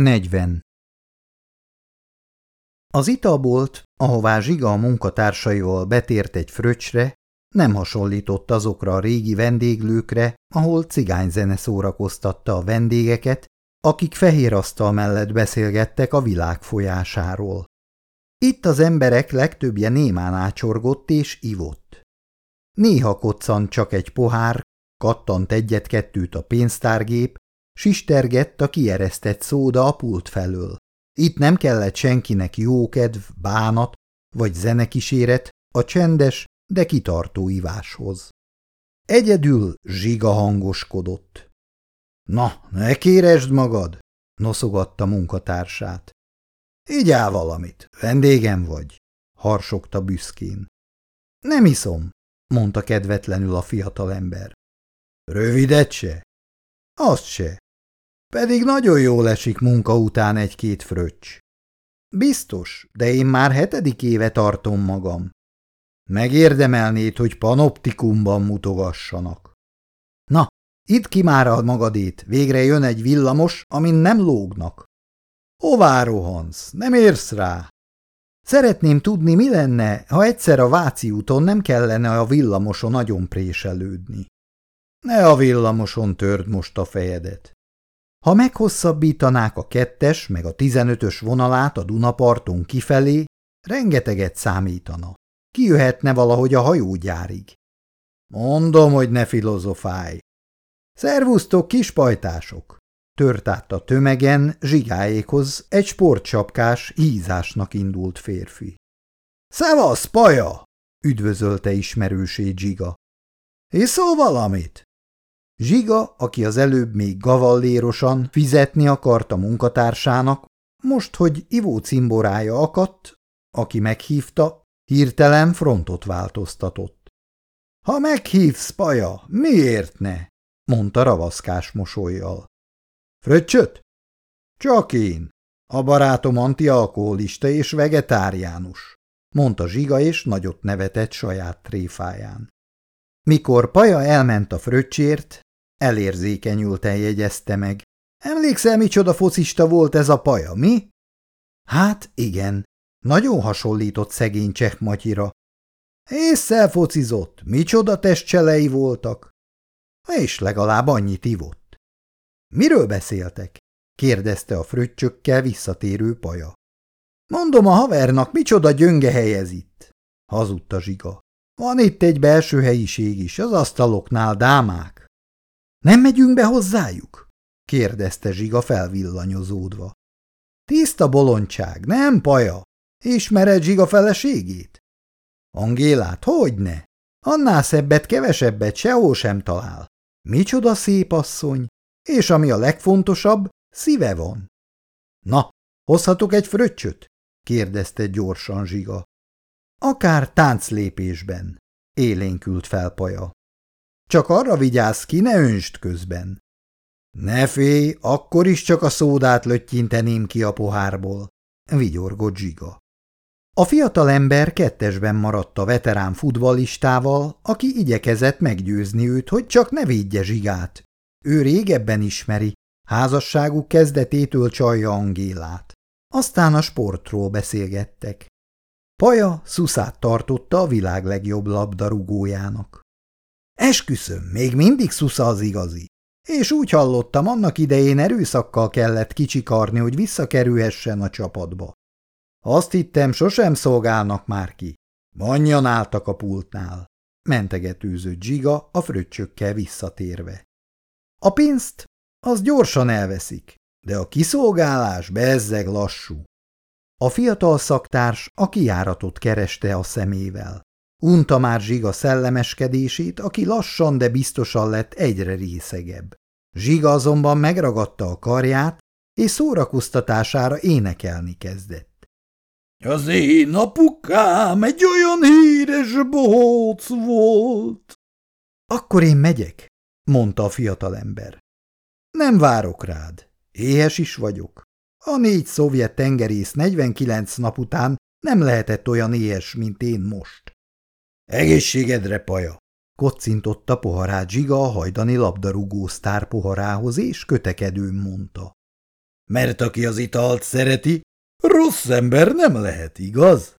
40. Az italbolt, ahová Zsiga a munkatársaival betért egy fröccsre, nem hasonlított azokra a régi vendéglőkre, ahol cigányzene szórakoztatta a vendégeket, akik fehér asztal mellett beszélgettek a világ folyásáról. Itt az emberek legtöbbje némán ácsorgott és ivott. Néha koccant csak egy pohár, kattant egyet-kettőt a pénztárgép, Sistergett a kieresztett szóda a pult felől. Itt nem kellett senkinek jókedv, bánat vagy zenekíséret a csendes, de kitartó iváshoz. Egyedül zsiga hangoskodott. – Na, ne kéresd magad! – noszogatta munkatársát. – Igyál valamit, vendégem vagy! – harsogta büszkén. – Nem iszom – mondta kedvetlenül a fiatalember. – Rövidet se? – Azt se. Pedig nagyon jól esik munka után egy-két fröccs. Biztos, de én már hetedik éve tartom magam. Megérdemelnéd, hogy panoptikumban mutogassanak. Na, itt ki már a magadét, végre jön egy villamos, amin nem lógnak. Hová rohansz? Nem érsz rá? Szeretném tudni, mi lenne, ha egyszer a Váci úton nem kellene a villamoson nagyon préselődni. Ne a villamoson törd most a fejedet. Ha meghosszabbítanák a kettes meg a tizenötös vonalát a Dunaparton kifelé, rengeteget számítana. Kijöhetne valahogy a hajógyárig. Mondom, hogy ne filozofálj. Szervusztok, kispajtások! Tört át a tömegen zsigáékhoz egy sportcsapkás, hízásnak indult férfi. Szevasz, paja! üdvözölte ismerősét Zsiga. Iszol valamit? Zsiga, aki az előbb még gavallérosan fizetni akart a munkatársának, most, hogy ivó cimborája akadt, aki meghívta, hirtelen frontot változtatott. – Ha meghívsz, paja, miért ne? – mondta ravaszkás mosolyjal. – Fröccsöt? – Csak én. A barátom antialkoholista és vegetáriánus – mondta Zsiga, és nagyot nevetett saját tréfáján. Mikor Paja elment a fröccsért, Elérzékenyülten jegyezte meg. Emlékszel, micsoda focista volt ez a paja, mi? Hát igen, nagyon hasonlított szegény cseh matyira. Észszel focizott, micsoda testcselei voltak. És legalább annyit ivott. Miről beszéltek? kérdezte a fröccsökkel visszatérő paja. Mondom a havernak, micsoda gyönge helyez itt, hazudta zsiga. Van itt egy belső helyiség is, az asztaloknál dámák. Nem megyünk be hozzájuk? kérdezte Zsiga felvillanyozódva. Tiszta bolondság, nem paja? Ismered Zsiga feleségét? Angélát, hogyne? Annál szebbet, kevesebbet sehol sem talál. Micsoda szép asszony, és ami a legfontosabb, szíve van. Na, hozhatok egy fröccsöt? kérdezte gyorsan Zsiga. Akár tánclépésben, élénkült fel Paja. Csak arra vigyázz ki, ne önst közben. Ne félj, akkor is csak a szódát löttyinteném ki a pohárból, vigyorgott Zsiga. A fiatal ember kettesben maradt a veterán futballistával, aki igyekezett meggyőzni őt, hogy csak ne védje Zsigát. Ő régebben ismeri, házasságuk kezdetétől csalja Angélát. Aztán a sportról beszélgettek. Paja szuszát tartotta a világ legjobb labdarúgójának. Esküszöm, még mindig szusza az igazi. És úgy hallottam, annak idején erőszakkal kellett kicsikarni, hogy visszakerülhessen a csapatba. Azt hittem, sosem szolgálnak már ki. Annyian álltak a pultnál. Mentegetőzött Zsiga a fröccsökkel visszatérve. A pénzt az gyorsan elveszik, de a kiszolgálás bezzeg lassú. A fiatal szaktárs a kiáratot kereste a szemével. Unta már Zsiga szellemeskedését, aki lassan, de biztosan lett egyre részegebb. Zsiga azonban megragadta a karját, és szórakoztatására énekelni kezdett. Az én apukám egy olyan híres bohóc volt. Akkor én megyek, mondta a fiatalember. Nem várok rád. Éhes is vagyok. A négy szovjet tengerész 49 nap után nem lehetett olyan éhes, mint én most. Egészségedre, paja! Kocintotta poharát zsiga a hajdani labdarúgó sztár poharához, és kötekedőn mondta. mert aki az italt szereti, rossz ember nem lehet, igaz?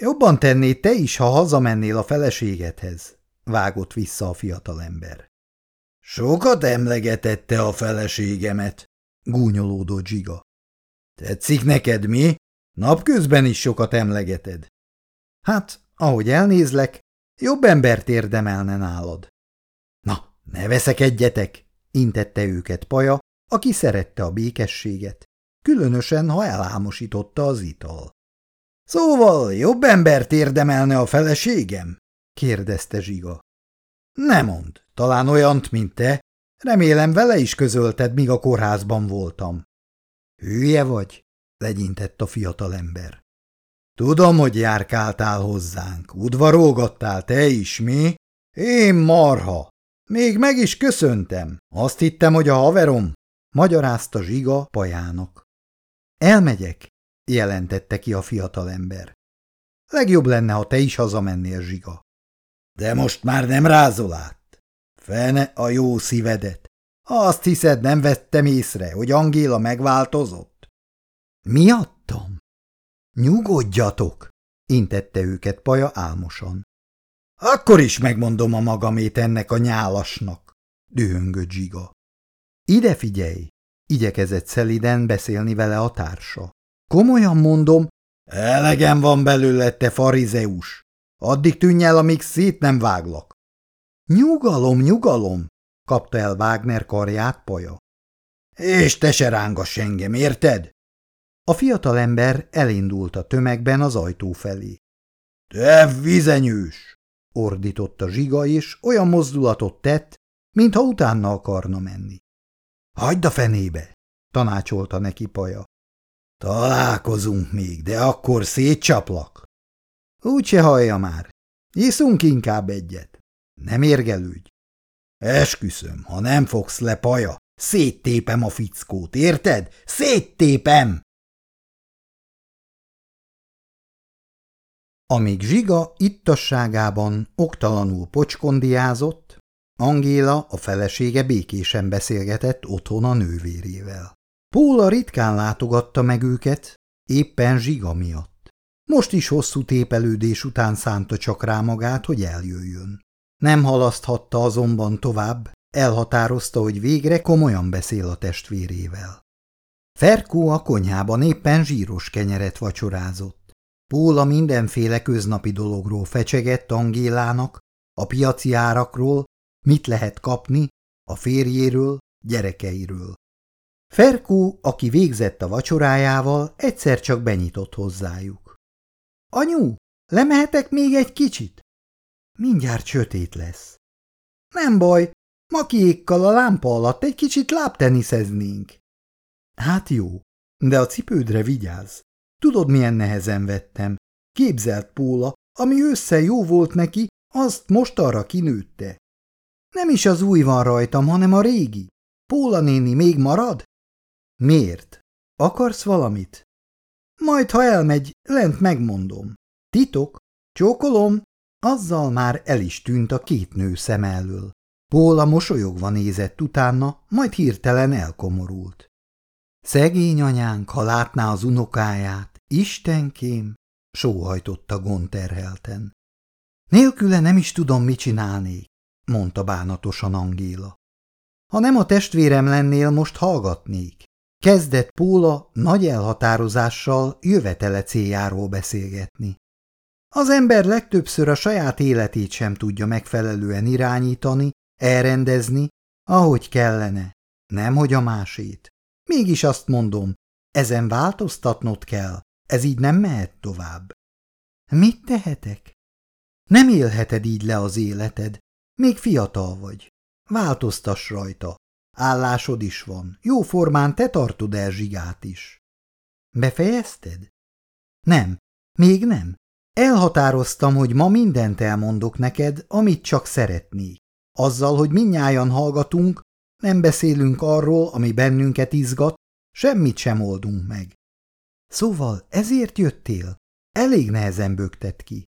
Jobban tennéd te is, ha hazamennél a feleségedhez, vágott vissza a fiatalember. Sokat emlegetette a feleségemet, gúnyolódott Zsiga. Tetszik neked mi? Napközben is sokat emlegeted. Hát, ahogy elnézlek, jobb embert érdemelne nálad. Na, ne veszekedjetek, intette őket Paja, aki szerette a békességet, különösen, ha elámosította az ital. Szóval jobb embert érdemelne a feleségem? kérdezte Zsiga. Nem mond, talán olyant, mint te. Remélem vele is közölted, míg a kórházban voltam. Hülye vagy? legyintett a fiatalember. Tudom, hogy járkáltál hozzánk, udvarolgattál te is, mi? Én marha. Még meg is köszöntem. Azt hittem, hogy a haverom, magyarázta Zsiga pajának. Elmegyek, jelentette ki a fiatalember. Legjobb lenne, ha te is hazamennél, Zsiga. De most már nem rázol át. Fene a jó szívedet. Azt hiszed, nem vettem észre, hogy Angéla megváltozott? Miattam? Nyugodjatok, intette őket Paja álmosan. Akkor is megmondom a magamét ennek a nyálasnak, dühöngött Zsiga. Ide figyelj, igyekezett szeliden beszélni vele a társa. Komolyan mondom, elegem van belőle, te farizeus. Addig tűnj el, amíg szét nem váglak. Nyugalom, nyugalom, kapta el Wagner karját Paja. És te se rángass engem, érted? A fiatalember elindult a tömegben az ajtó felé. Te vizenyős! ordította zsiga, és olyan mozdulatot tett, mintha utána akarna menni. Hagyd a fenébe! tanácsolta neki Paja. Találkozunk még, de akkor szétcsaplak. Úgyse hallja már. Iszunk inkább egyet. Nem érgelődj. Esküszöm, ha nem fogsz le, Paja, széttépem a fickót, érted? Széttépem! Amíg Zsiga ittasságában oktalanul pocskondiázott, Angéla, a felesége békésen beszélgetett otthon a nővérével. Póla ritkán látogatta meg őket, éppen Zsiga miatt. Most is hosszú tépelődés után szánta csak rá magát, hogy eljöjjön. Nem halaszthatta azonban tovább, elhatározta, hogy végre komolyan beszél a testvérével. Ferkó a konyhában éppen zsíros kenyeret vacsorázott. Póla mindenféle köznapi dologról fecsegett Angélának, a piaci árakról, mit lehet kapni, a férjéről, gyerekeiről. Ferkó, aki végzett a vacsorájával, egyszer csak benyitott hozzájuk. – Anyu, lemehetek még egy kicsit? – Mindjárt sötét lesz. – Nem baj, makiékkal a lámpa alatt egy kicsit lábteniszeznénk. – Hát jó, de a cipődre vigyázz. Tudod, milyen nehezen vettem? Képzelt Póla, ami össze jó volt neki, azt most arra kinőtte. Nem is az új van rajtam, hanem a régi. Póla néni még marad? Miért? Akarsz valamit? Majd, ha elmegy, lent megmondom. Titok? Csókolom? Azzal már el is tűnt a két nő szem elől. Póla mosolyogva nézett utána, majd hirtelen elkomorult. Szegény anyánk, ha látná az unokáját, Istenkém, sóhajtotta gonterhelten. Nélküle nem is tudom, mit csinálnék, mondta bánatosan Angéla. Ha nem a testvérem lennél, most hallgatnék. Kezdett Póla nagy elhatározással jövetele céljáról beszélgetni. Az ember legtöbbször a saját életét sem tudja megfelelően irányítani, elrendezni, ahogy kellene, nemhogy a másét. Mégis azt mondom, ezen változtatnod kell, ez így nem mehet tovább. Mit tehetek? Nem élheted így le az életed. Még fiatal vagy. Változtass rajta. Állásod is van. Jó formán te tartod el zsigát is. Befejezted? Nem, még nem. Elhatároztam, hogy ma mindent elmondok neked, amit csak szeretnék. Azzal, hogy minnyájan hallgatunk, nem beszélünk arról, ami bennünket izgat, semmit sem oldunk meg. Szóval ezért jöttél? Elég nehezen bögtet ki.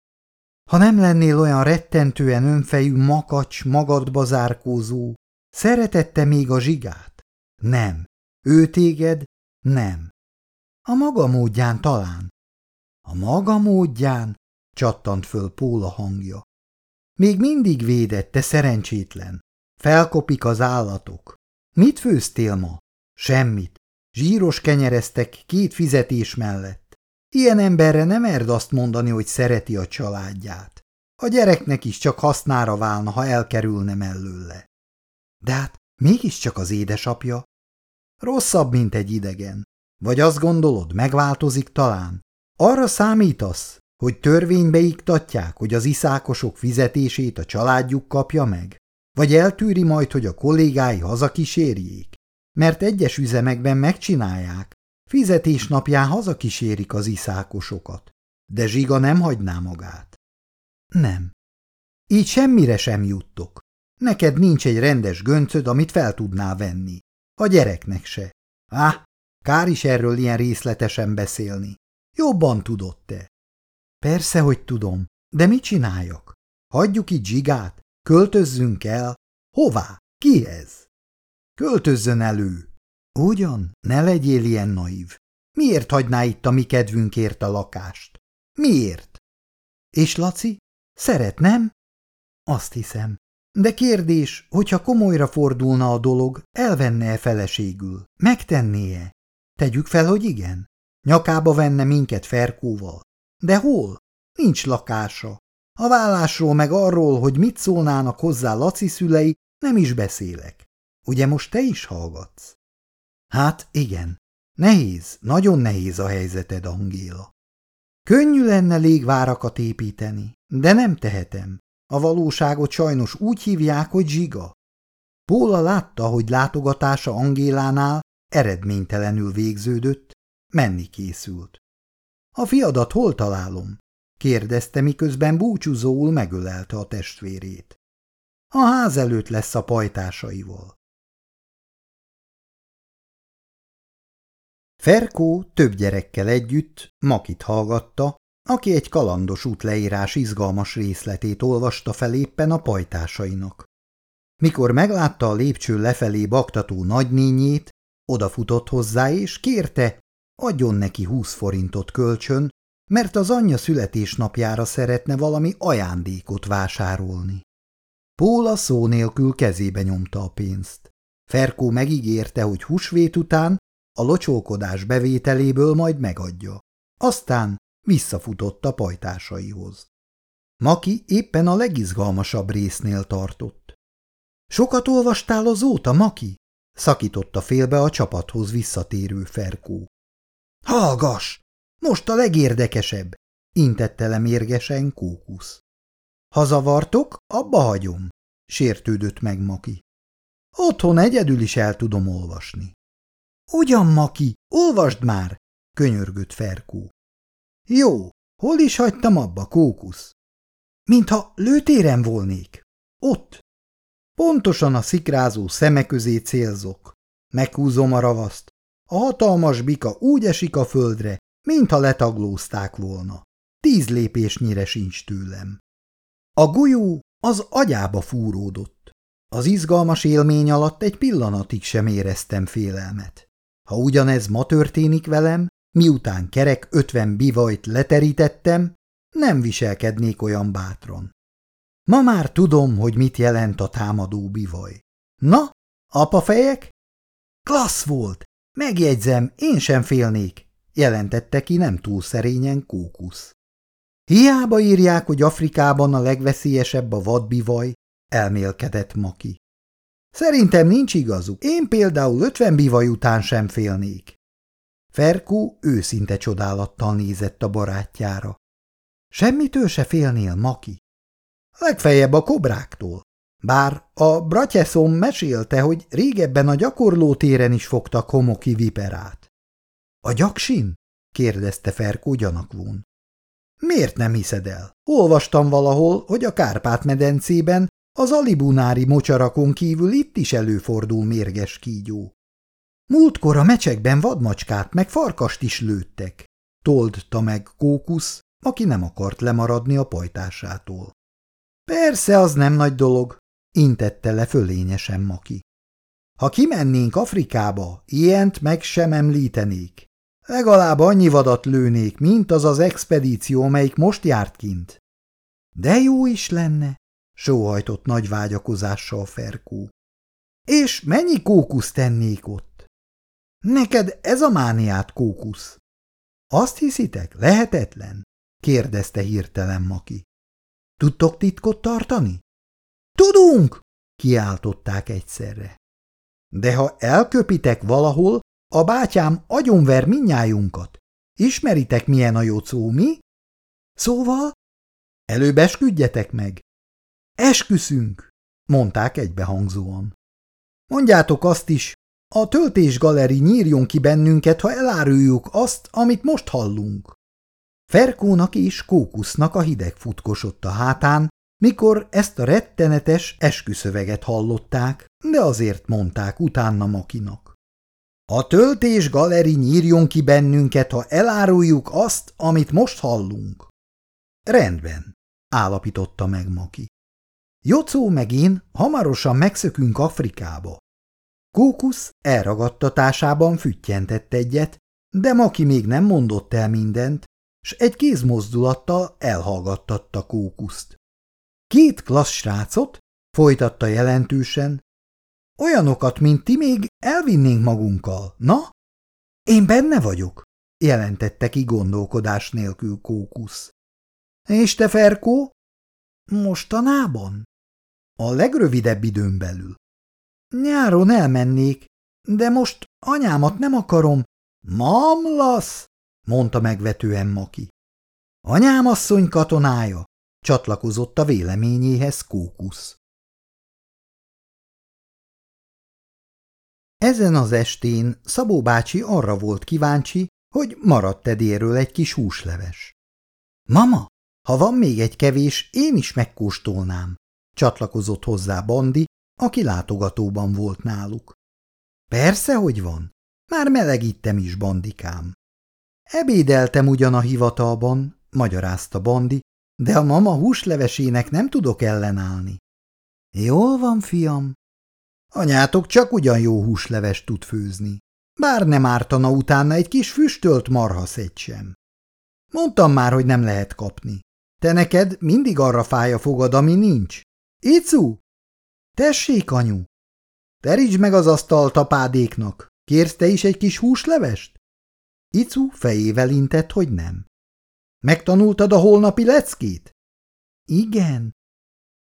Ha nem lennél olyan rettentően önfejű makacs, magadba zárkózó, szeretette még a zsigát? Nem. Ő téged Nem. A maga módján talán. A maga módján, csattant föl Póla hangja. Még mindig védett, te szerencsétlen. Felkopik az állatok. Mit főztél ma? Semmit. Zsíros kenyereztek két fizetés mellett. Ilyen emberre nem erd azt mondani, hogy szereti a családját. A gyereknek is csak hasznára válna, ha elkerülne mellőle. De hát mégiscsak az édesapja. Rosszabb, mint egy idegen. Vagy azt gondolod, megváltozik talán? Arra számítasz, hogy törvénybe iktatják, hogy az iszákosok fizetését a családjuk kapja meg? Vagy eltűri majd, hogy a kollégái hazakísérjék? Mert egyes üzemekben megcsinálják. Fizetés napján hazakísérik az iszákosokat. De Zsiga nem hagyná magát. Nem. Így semmire sem juttok. Neked nincs egy rendes göncöd, amit fel tudnál venni. A gyereknek se. Á, kár is erről ilyen részletesen beszélni. Jobban tudod te. Persze, hogy tudom, de mit csináljak? Hagyjuk itt zsigát? Költözzünk el? Hová? Kihez? Költözzön elő. Ugyan, ne legyél ilyen naív. Miért hagyná itt a mi kedvünkért a lakást? Miért? És Laci? Szeret, nem? Azt hiszem. De kérdés, hogyha komolyra fordulna a dolog, elvenne-e feleségül? Megtennie? Tegyük fel, hogy igen. Nyakába venne minket Ferkóval. De hol? Nincs lakása. A vállásról meg arról, hogy mit szólnának hozzá Laci szülei, nem is beszélek. Ugye most te is hallgatsz? Hát igen. Nehéz, nagyon nehéz a helyzeted, Angéla. Könnyű lenne légvárakat építeni, de nem tehetem. A valóságot sajnos úgy hívják, hogy zsiga. Póla látta, hogy látogatása Angélánál eredménytelenül végződött, menni készült. A fiadat hol találom? kérdezte, miközben búcsúzóul megölelte a testvérét. A ház előtt lesz a pajtásaival. Ferkó több gyerekkel együtt Makit hallgatta, aki egy kalandos útleírás izgalmas részletét olvasta fel éppen a pajtásainak. Mikor meglátta a lépcső lefelé baktató nagynényét, odafutott hozzá és kérte, adjon neki húsz forintot kölcsön, mert az anyja születésnapjára szeretne valami ajándékot vásárolni. Póla szó nélkül kezébe nyomta a pénzt. Ferkó megígérte, hogy húsvét után a locsolkodás bevételéből majd megadja. Aztán visszafutott a pajtásaihoz. Maki éppen a legizgalmasabb résznél tartott. – Sokat olvastál azóta, Maki? – szakította félbe a csapathoz visszatérő Ferkó. – Hallgass! Most a legérdekesebb! – intette le mérgesen Kókusz. – Ha zavartok, abba hagyom – sértődött meg Maki. – Otthon egyedül is el tudom olvasni. – Ugyan, Maki, olvasd már! – könyörgött Ferkó. Jó, hol is hagytam abba, kókusz? Mintha lőtéren volnék. Ott. Pontosan a szikrázó szeme közé célzok. Meghúzom a ravaszt. A hatalmas bika úgy esik a földre, mintha letaglózták volna. Tíz lépésnyire sincs tőlem. A golyó az agyába fúródott. Az izgalmas élmény alatt egy pillanatig sem éreztem félelmet. Ha ugyanez ma történik velem, Miután kerek ötven bivajt leterítettem, nem viselkednék olyan bátran. Ma már tudom, hogy mit jelent a támadó bivaj. Na, apafejek? Klassz volt! Megjegyzem, én sem félnék, jelentette ki nem túl szerényen kókusz. Hiába írják, hogy Afrikában a legveszélyesebb a vadbivaj, elmélkedett Maki. Szerintem nincs igazuk, én például ötven bivaj után sem félnék. Ferkó őszinte csodálattal nézett a barátjára. Semmitől se félnél, Maki? Legfeljebb a kobráktól. Bár a bratyeszom mesélte, hogy régebben a gyakorló téren is fogtak homoki viperát. A gyaksin? kérdezte Ferkó gyanakvón. Miért nem hiszed el? Olvastam valahol, hogy a Kárpát-medencében az alibunári mocsarakon kívül itt is előfordul mérges kígyó. Múltkor a mecsekben vadmacskát meg farkast is lőttek, toldta meg Kókusz, aki nem akart lemaradni a pajtásától. Persze, az nem nagy dolog, intette le fölényesen Maki. Ha kimennénk Afrikába, ilyent meg sem említenék. Legalább annyi vadat lőnék, mint az az expedíció, melyik most járt kint. De jó is lenne, sóhajtott nagy vágyakozással Ferkó. És mennyi kókusz tennék ott? Neked ez a mániát, kókusz. Azt hiszitek, lehetetlen? kérdezte hirtelen Maki. Tudtok titkot tartani? Tudunk! kiáltották egyszerre. De ha elköpitek valahol, a bátyám agyonver minnyájunkat. Ismeritek, milyen a jocó, mi? Szóval? Előbb esküdjetek meg. Esküszünk, mondták egybehangzóan. Mondjátok azt is, a töltésgaleri nyírjon ki bennünket, ha eláruljuk azt, amit most hallunk. Ferkónak és Kókusznak a hideg futkosott a hátán, mikor ezt a rettenetes esküszöveget hallották, de azért mondták utána Makinak. A töltés galeri nyírjon ki bennünket, ha eláruljuk azt, amit most hallunk. Rendben, állapította meg Maki. Jocó meg én hamarosan megszökünk Afrikába. Kókusz elragadtatásában füttyentett egyet, de Maki még nem mondott el mindent, s egy kézmozdulattal elhallgattatta Kókuszt. Két klassz srácot, folytatta jelentősen, olyanokat, mint ti még elvinnénk magunkkal, na? Én benne vagyok, jelentette ki gondolkodás nélkül Kókusz. És te, Ferkó? Mostanában? A legrövidebb időn belül. Nyáron elmennék, de most anyámat nem akarom. Mamlasz, mondta megvetően Maki. Anyám asszony katonája, csatlakozott a véleményéhez Kókusz. Ezen az estén Szabó bácsi arra volt kíváncsi, hogy maradt edéről egy kis húsleves. Mama, ha van még egy kevés, én is megkóstolnám, csatlakozott hozzá Bandi, aki látogatóban volt náluk. Persze, hogy van. Már melegítem is, bandikám. Ebédeltem ugyan a hivatalban, magyarázta Bandi, de a mama húslevesének nem tudok ellenállni. Jól van, fiam. Anyátok csak ugyan jó húsleves tud főzni. Bár nem ártana utána egy kis füstölt marhaszegy sem. Mondtam már, hogy nem lehet kapni. Te neked mindig arra fáj a fogad, ami nincs. Icu! Tessék, anyu! Terítsd meg az asztalt apádéknak. Kérsz te is egy kis húslevest? Icu fejével intett, hogy nem. Megtanultad a holnapi leckét? Igen.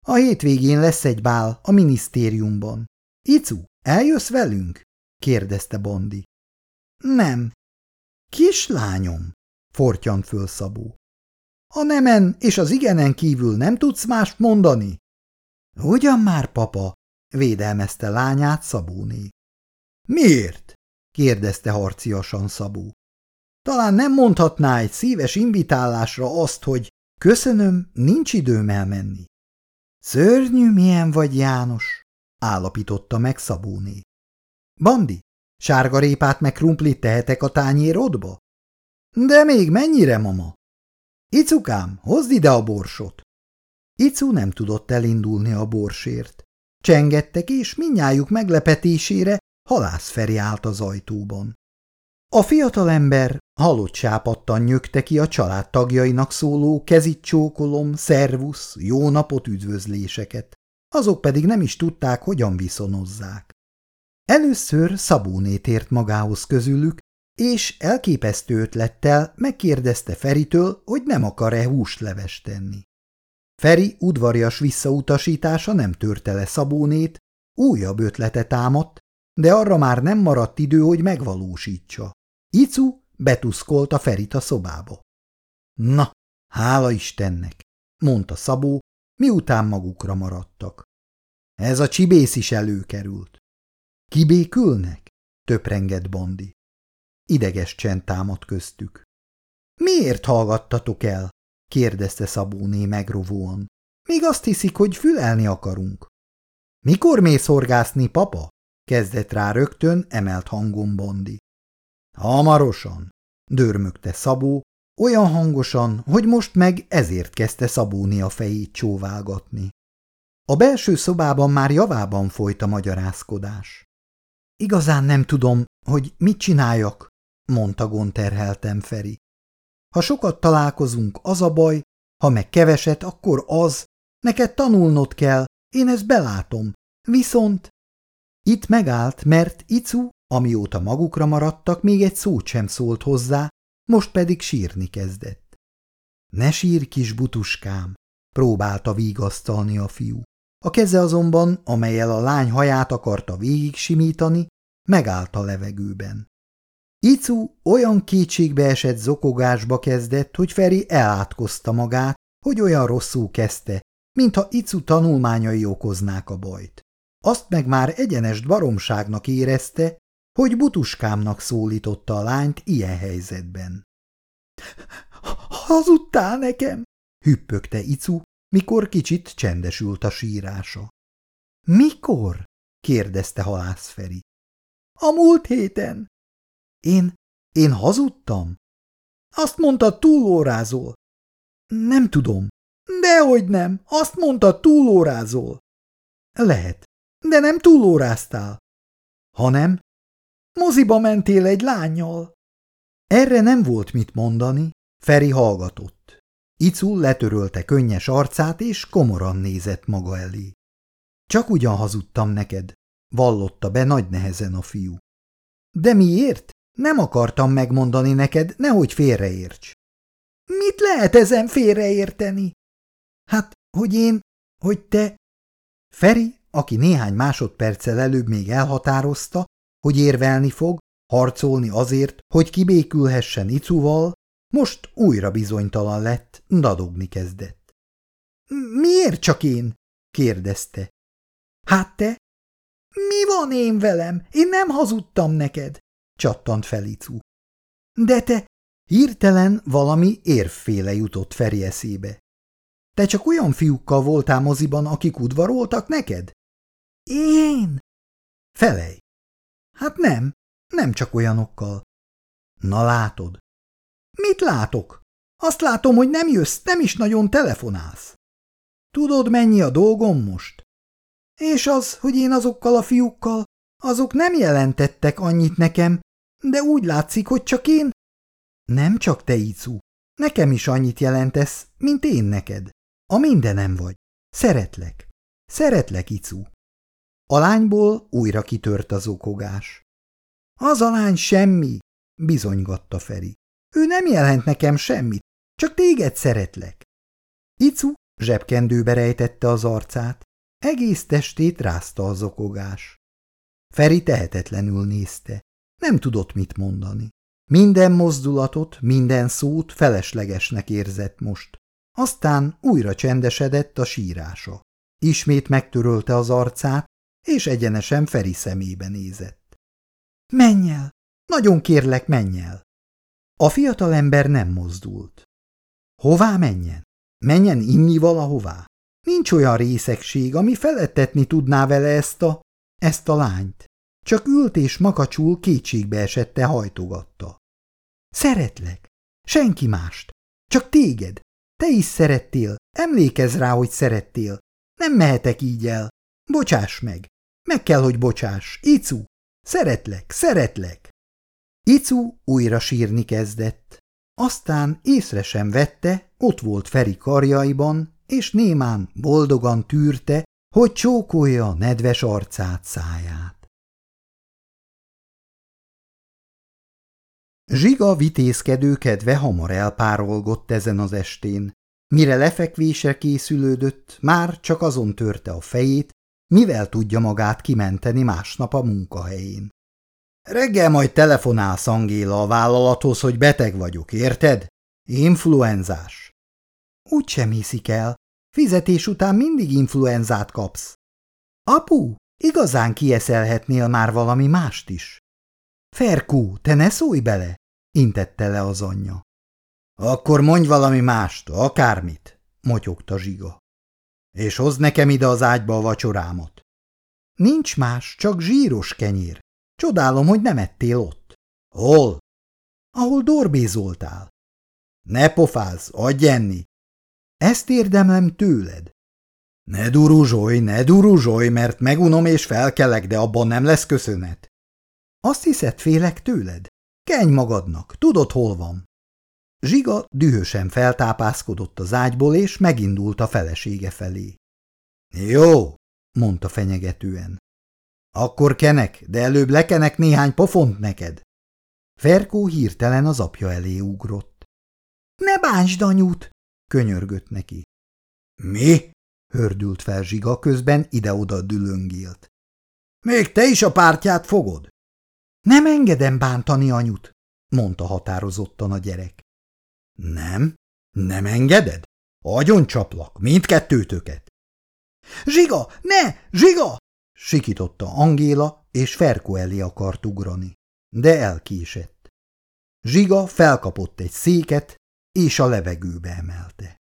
A hétvégén lesz egy bál a minisztériumban. Icu, eljössz velünk? kérdezte Bondi. Nem. Kislányom, fortyant föl Szabó. A nemen és az igenen kívül nem tudsz mást mondani? Ugyan már, papa, védelmezte lányát Szabóné. Miért? kérdezte harciasan Szabó. Talán nem mondhatná egy szíves invitálásra azt, hogy köszönöm, nincs időm elmenni. Szörnyű milyen vagy, János, állapította meg Szabóné. Bandi, sárgarépát meg krumplit tehetek a tányérodba? De még mennyire, mama? Icukám, hozd ide a borsot. Icu nem tudott elindulni a borsért. Csengettek, és minnyájuk meglepetésére halász Feri állt az ajtóban. A fiatalember halott sápadtan nyögte ki a családtagjainak szóló kezit csókolom, szervusz, jó napot üdvözléseket, azok pedig nem is tudták, hogyan viszonozzák. Először Szabóné tért magához közülük, és elképesztő ötlettel megkérdezte Feritől, hogy nem akar-e húslevest tenni. Feri udvarias visszautasítása nem törte le Szabónét, újabb ötlete támadt, de arra már nem maradt idő, hogy megvalósítsa. Icu betuszkolta Ferit a szobába. Na, hála Istennek, mondta Szabó, miután magukra maradtak. Ez a csibész is előkerült. Kibékülnek? töprengett Bondi. Ideges csend támadt köztük. Miért hallgattatok el? Kérdezte Szabóné megrovóan. Még azt hiszik, hogy fülelni akarunk. Mikor mész horgászni, papa? kezdett rá rögtön emelt hangon Bondi. Hamarosan, dörmögte Szabó, olyan hangosan, hogy most meg ezért kezdte Szabóni a fejét csóválgatni. A belső szobában már javában folyt a magyarázkodás. Igazán nem tudom, hogy mit csináljak, mondta gonterheltem Feri. Ha sokat találkozunk, az a baj, ha meg keveset, akkor az. Neked tanulnod kell, én ezt belátom. Viszont... Itt megállt, mert Icu, amióta magukra maradtak, még egy szót sem szólt hozzá, most pedig sírni kezdett. Ne sír, kis butuskám, próbálta vigasztalni a fiú. A keze azonban, amelyel a lány haját akarta végig simítani, megállt a levegőben. Icu olyan kétségbe esett zokogásba kezdett, hogy Feri elátkozta magát, hogy olyan rosszul kezdte, mintha Icu tanulmányai okoznák a bajt. Azt meg már egyenest baromságnak érezte, hogy butuskámnak szólította a lányt ilyen helyzetben. – Hazudtál nekem? – hüppögte Icu, mikor kicsit csendesült a sírása. – Mikor? – kérdezte halász Feri. – A múlt héten. – Én, én hazudtam? – Azt mondta, túlórázol. – Nem tudom. – Dehogy nem, azt mondta, túlórázol. – Lehet, de nem túlóráztál. – Hanem? – Moziba mentél egy lányjal. Erre nem volt mit mondani, Feri hallgatott. Icu letörölte könnyes arcát, és komoran nézett maga elé. Csak ugyan hazudtam neked, vallotta be nagy nehezen a fiú. De miért? Nem akartam megmondani neked, nehogy félreérts. Mit lehet ezen félreérteni? Hát, hogy én, hogy te... Feri, aki néhány másodperccel előbb még elhatározta, hogy érvelni fog, harcolni azért, hogy kibékülhessen Icuval, most újra bizonytalan lett, dadogni kezdett. – Miért csak én? – kérdezte. – Hát te? – Mi van én velem? Én nem hazudtam neked – csattant fel Icu. – De te… Hirtelen valami érféle jutott Feri eszébe. – Te csak olyan fiúkkal voltál moziban, akik udvaroltak neked? – Én? – Felej. – Hát nem, nem csak olyanokkal. – Na látod, Mit látok? Azt látom, hogy nem jössz, nem is nagyon telefonálsz. Tudod, mennyi a dolgom most? És az, hogy én azokkal a fiúkkal, azok nem jelentettek annyit nekem, de úgy látszik, hogy csak én... Nem csak te, Icu. Nekem is annyit jelentesz, mint én neked. A mindenem vagy. Szeretlek. Szeretlek, Icu. A lányból újra kitört az okogás. Az a lány semmi, bizonygatta Feri. Ő nem jelent nekem semmit, csak téged szeretlek. Icu zsebkendőbe rejtette az arcát, egész testét rázta az okogás. Feri tehetetlenül nézte, nem tudott mit mondani. Minden mozdulatot, minden szót feleslegesnek érzett most. Aztán újra csendesedett a sírása. Ismét megtörölte az arcát, és egyenesen Feri szemébe nézett. – Menj el! Nagyon kérlek, menj el! A fiatalember nem mozdult. Hová menjen? Menjen inni valahová? Nincs olyan részegség, ami felettetni tudná vele ezt a, ezt a lányt. Csak ült és makacsul kétségbe esette hajtogatta. Szeretlek. Senki mást. Csak téged. Te is szerettél. Emlékezz rá, hogy szerettél. Nem mehetek így el. Bocsáss meg. Meg kell, hogy bocsáss. Icu. Szeretlek, szeretlek. Icu újra sírni kezdett. Aztán észre sem vette, ott volt Feri karjaiban, és némán boldogan tűrte, hogy csókolja nedves arcát száját. Zsiga vitézkedő kedve hamar elpárolgott ezen az estén. Mire lefekvésre készülődött, már csak azon törte a fejét, mivel tudja magát kimenteni másnap a munkahelyén. Reggel majd telefonálsz Angéla a vállalathoz, hogy beteg vagyok, érted? Influenzás. Úgy sem hiszik el. Fizetés után mindig influenzát kapsz. Apu, igazán kieszelhetnél már valami mást is. Ferkú, te ne szólj bele, intette le az anyja. Akkor mondj valami mást, akármit, motyogta zsiga. És hozd nekem ide az ágyba a vacsorámot. Nincs más, csak zsíros kenyér. Csodálom, hogy nem ettél ott. Hol? Ahol dorbézoltál. Ne pofázz, adj enni. Ezt érdemlem tőled. Ne duruzsolj, ne duruzsolj, mert megunom és felkelek, de abban nem lesz köszönet. Azt hiszed, félek tőled? Kenj magadnak, tudod, hol van. Zsiga dühösen feltápászkodott az ágyból, és megindult a felesége felé. Jó, mondta fenyegetően. Akkor kenek, de előbb lekenek néhány pofont neked. Ferkó hirtelen az apja elé ugrott. Ne bántsd anyút! könyörgött neki. Mi? hördült fel Zsiga, közben ide-oda dülöngélt. Még te is a pártját fogod? Nem engedem bántani anyut, mondta határozottan a gyerek. Nem? Nem engeded? Agyon csaplak, mindkettőtöket. Zsiga, ne, Zsiga! sikította Angéla, és Ferko elé akart ugrani, de elkésett. Zsiga felkapott egy széket, és a levegőbe emelte.